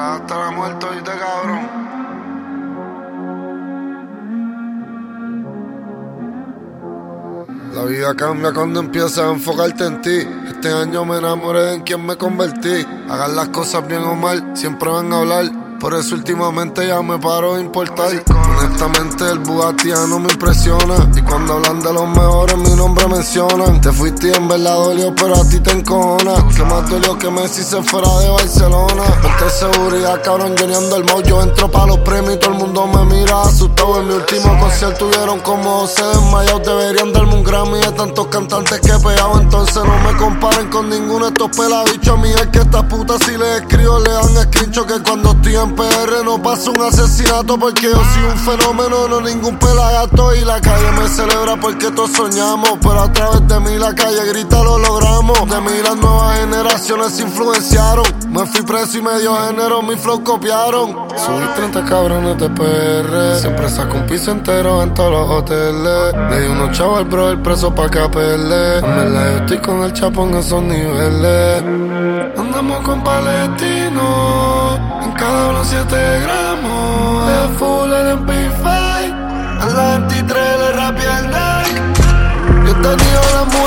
hasta la muerte, cabrón. La vida cambia cuando empiezas a enfocarte en ti. Este año me enamoré de en quien me convertí. Hagan las cosas bien o mal, siempre van a hablar. Por eso últimamente ya me paro de importar. Honestamente el Bugatti no me impresiona. Y cuando hablan de los mejores mi nombre mencionan. Te fuiste en verdad dolió, pero a ti te encojona. Que más dolió que Messi se fuera de Barcelona. Ponte seguridad, cabrón, yo ni ando el mojo. Yo entro pa' los premios y todo el mundo me mira asustado. En mi último concierto tuvieron como se desmayados. Deberían darme un Grammy de tantos cantantes que he pegado. Entonces no me comparen con ninguno de estos pelabichos. A mí es que estas putas si les escribo le dan escrito que cuando estoy en PR no pasa un asesinato porque yo soy un fenómeno, no ningún pelagato. Y la calle me celebra porque todos soñamos. Pero a través de mí la calle grita lo logramos. De mí las nuevas generaciones se influenciaron. Me fui preso y medio género, mi flow copiaron. Subí 30 cabrones de PR. Siempre saco un piso entero en todos los hoteles. Le di unos chavos al bro el preso pa' que apele. En estoy con el chapo en esos niveles. Andamos con palestino. Cada uno 7 gramos. De full el MP5. A la 23 le rapié el neck. Yo he tenido las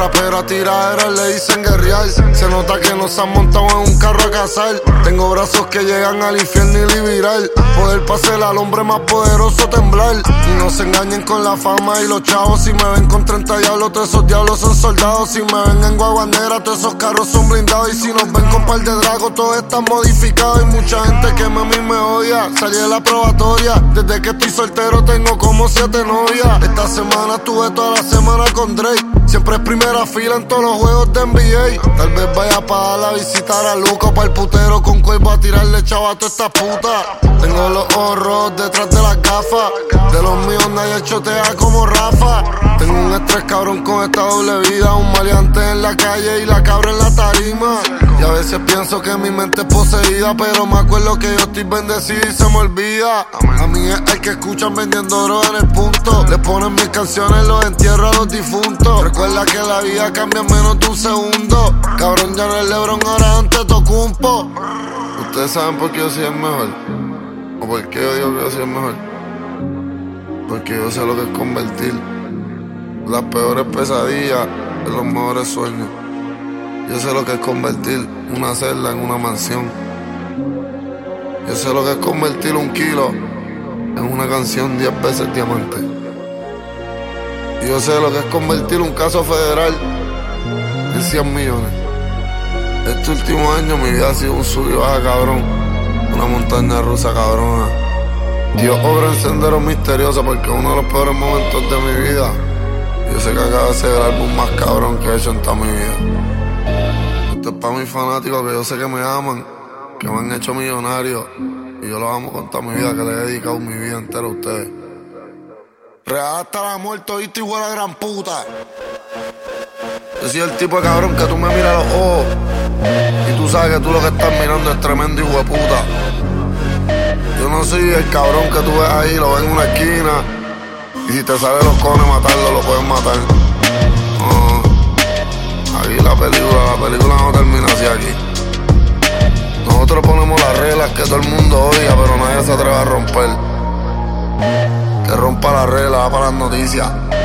Estos raperos a tiraderas le dicen guerrear. Se nota que nos han montado en un carro a cazar. Tengo brazos que llegan al infierno y liberal. Poder pasar al hombre más poderoso temblar. Y no se engañen con la fama y los chavos. Si me ven con 30 diablos, todos esos diablos son soldados. Si me ven en guaguanera, todos esos carros son blindados. Y si nos ven con par de dragos, todos están modificados. Y mucha gente que a mí me odia. Salí de la probatoria. Desde que estoy soltero tengo como siete novias. Esta semana estuve toda la semana con Drake. Siempre es primera fila en todos los juegos de NBA. Tal vez vaya para la visitar a Luca para el putero con cuerpo a tirarle chavato a esta puta. Tengo los ojos detrás de las gafas. De los míos nadie chotea como Rafa. Tengo un estrés cabrón con esta doble vida. Un maleante en la calle y la cabra en la tarima. Y a veces pienso que mi mente es poseída. Pero me acuerdo que yo estoy bendecido y se me olvida. A mí es el que escuchan vendiendo oro en el punto. Le ponen mis canciones, los entierro a los difuntos. Recuerda que la vida cambia en menos de un segundo. Cabrón, ya no es Lebron, ahora antes toco un po. Ustedes saben por qué yo soy el mejor. O por qué yo digo que yo soy el mejor. Porque yo sé lo que es convertir las peores pesadillas en los mejores sueños. Yo sé lo que es convertir una celda en una mansión. Yo sé lo que es convertir un kilo en una canción 10 veces diamante. Y yo sé lo que es convertir un caso federal en 100 millones. Este último año mi vida ha sido un sub y baja cabrón. Una montaña rusa cabrona. Dios obra en senderos misteriosos porque uno de los peores momentos de mi vida. Yo sé que acaba de ser el álbum más cabrón que he hecho en toda mi vida. Esto es para mis fanáticos que yo sé que me aman, que me han hecho millonario. Y yo los amo con toda mi vida, que le he dedicado mi vida entera a ustedes. Real hasta la muerte, oíste, igual a la gran puta. Yo soy el tipo de cabrón que tú me miras los ojos y tú sabes que tú lo que estás mirando es tremendo hijo de puta. Yo no soy el cabrón que tú ves ahí, lo ves en una esquina y si te salen los cones matarlo, lo puedes matar. No. Aquí la película, la película no termina así aquí. Nosotros ponemos las reglas que todo el mundo odia, pero nadie se atreve a romper. Rompa la regla, para las noticias.